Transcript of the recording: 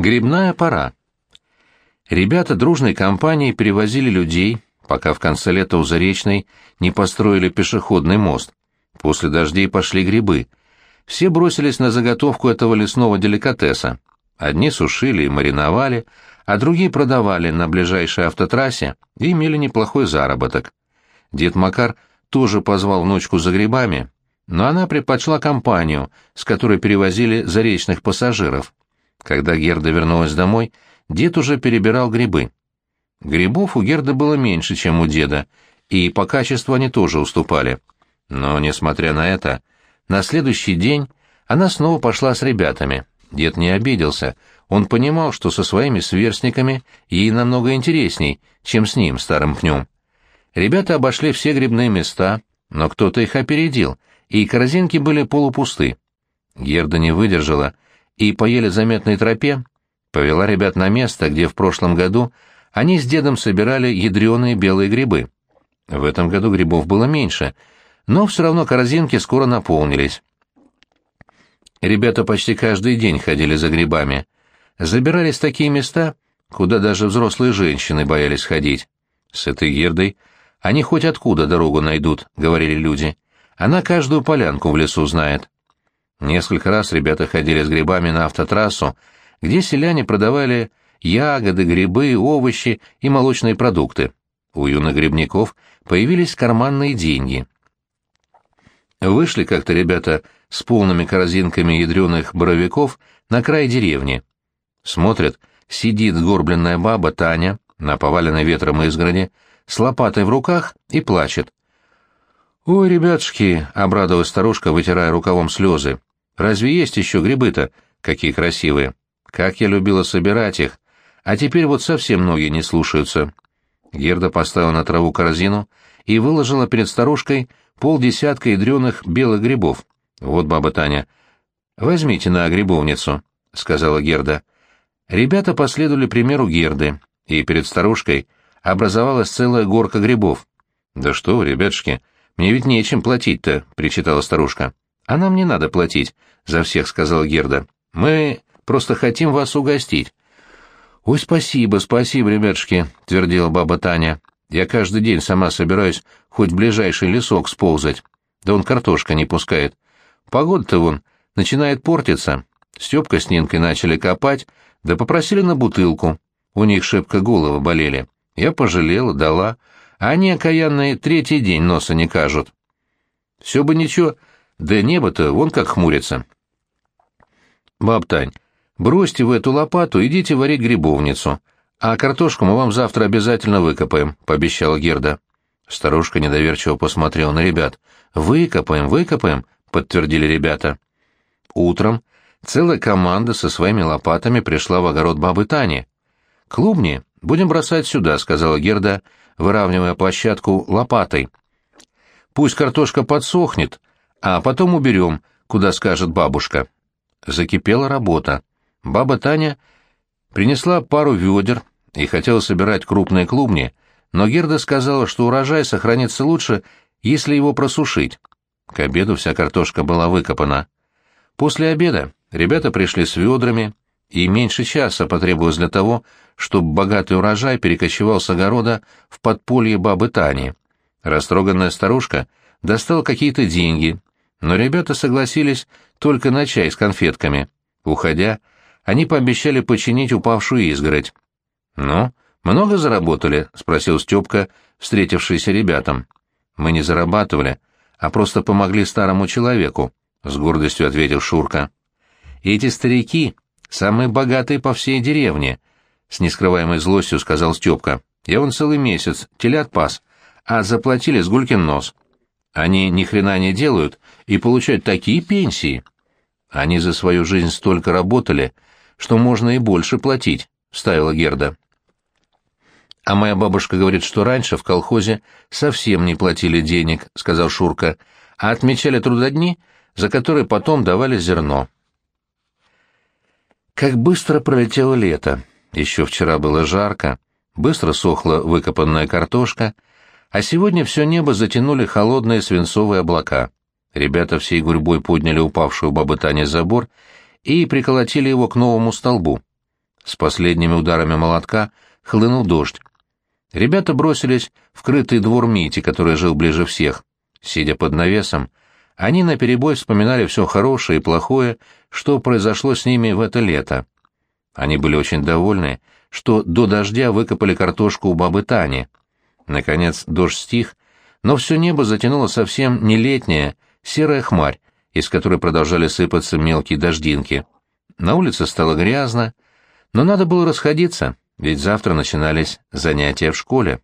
Грибная пора. Ребята дружной компанией перевозили людей, пока в конце лета у Заречной не построили пешеходный мост. После дождей пошли грибы. Все бросились на заготовку этого лесного деликатеса. Одни сушили и мариновали, а другие продавали на ближайшей автотрассе и имели неплохой заработок. Дед Макар тоже позвал внучку за грибами, но она предпочла компанию, с которой перевозили заречных пассажиров. Когда Герда вернулась домой, дед уже перебирал грибы. Грибов у Герды было меньше, чем у деда, и по качеству они тоже уступали. Но, несмотря на это, на следующий день она снова пошла с ребятами. Дед не обиделся, он понимал, что со своими сверстниками ей намного интересней, чем с ним, старым пнем. Ребята обошли все грибные места, но кто-то их опередил, и корзинки были полупусты. Герда не выдержала — и по еле заметной тропе повела ребят на место, где в прошлом году они с дедом собирали ядреные белые грибы. В этом году грибов было меньше, но все равно корзинки скоро наполнились. Ребята почти каждый день ходили за грибами. Забирались такие места, куда даже взрослые женщины боялись ходить. С этой Гердой они хоть откуда дорогу найдут, — говорили люди. Она каждую полянку в лесу знает. Несколько раз ребята ходили с грибами на автотрассу, где селяне продавали ягоды, грибы, овощи и молочные продукты. У юных грибников появились карманные деньги. Вышли как-то ребята с полными корзинками ядреных боровиков на край деревни. Смотрят, сидит горбленная баба Таня на поваленной ветром изгороди, с лопатой в руках и плачет. «Ой, ребятушки!» — обрадовалась старушка, вытирая рукавом слезы. Разве есть еще грибы-то? Какие красивые. Как я любила собирать их. А теперь вот совсем ноги не слушаются. Герда поставила на траву корзину и выложила перед старушкой полдесятка ядреных белых грибов. Вот, баба Таня, возьмите на грибовницу, — сказала Герда. Ребята последовали примеру Герды, и перед старушкой образовалась целая горка грибов. «Да что вы, ребятушки, мне ведь нечем платить-то», — причитала старушка. «А нам не надо платить», — за всех сказала Герда. «Мы просто хотим вас угостить». «Ой, спасибо, спасибо, ребятушки», — твердила баба Таня. «Я каждый день сама собираюсь хоть в ближайший лесок сползать. Да он картошка не пускает. Погода-то вон начинает портиться. Степка с Нинкой начали копать, да попросили на бутылку. У них шибко головы болели. Я пожалела, дала. А они, окаянные, третий день носа не кажут. Все бы ничего, да небо-то вон как хмурится. Баб Тань, бросьте вы эту лопату, идите варить грибовницу, а картошку мы вам завтра обязательно выкопаем, — пообещала Герда. Старушка недоверчиво посмотрела на ребят. «Выкопаем, выкопаем», — подтвердили ребята. Утром целая команда со своими лопатами пришла в огород бабы Тани. «Клубни будем бросать сюда», — сказала Герда, выравнивая площадку лопатой. «Пусть картошка подсохнет, а потом уберем, куда скажет бабушка. Закипела работа. Баба Таня принесла пару ведер и хотела собирать крупные клубни, но Герда сказала, что урожай сохранится лучше, если его просушить. К обеду вся картошка была выкопана. После обеда ребята пришли с ведрами, и меньше часа потребовалось для того, чтобы богатый урожай перекочевал с огорода в подполье бабы Тани. Растроганная старушка достала какие-то деньги, но ребята согласились только на чай с конфетками. Уходя, они пообещали починить упавшую изгородь. «Ну, много заработали?» — спросил Степка, встретившийся ребятам. «Мы не зарабатывали, а просто помогли старому человеку», — с гордостью ответил Шурка. «Эти старики — самые богатые по всей деревне», — с нескрываемой злостью сказал Степка. «Я вон целый месяц телят пас, а заплатили с гулькин нос». Они ни хрена не делают и получают такие пенсии. Они за свою жизнь столько работали, что можно и больше платить, — вставила Герда. А моя бабушка говорит, что раньше в колхозе совсем не платили денег, — сказал Шурка, — а отмечали трудодни, за которые потом давали зерно. Как быстро пролетело лето. Еще вчера было жарко, быстро сохла выкопанная картошка — а сегодня все небо затянули холодные свинцовые облака. Ребята всей гурьбой подняли упавшую бабы Тане забор и приколотили его к новому столбу. С последними ударами молотка хлынул дождь. Ребята бросились в крытый двор Мити, который жил ближе всех. Сидя под навесом, они наперебой вспоминали все хорошее и плохое, что произошло с ними в это лето. Они были очень довольны, что до дождя выкопали картошку у бабы Тани. Наконец дождь стих, но все небо затянуло совсем не летняя, серая хмарь, из которой продолжали сыпаться мелкие дождинки. На улице стало грязно, но надо было расходиться, ведь завтра начинались занятия в школе.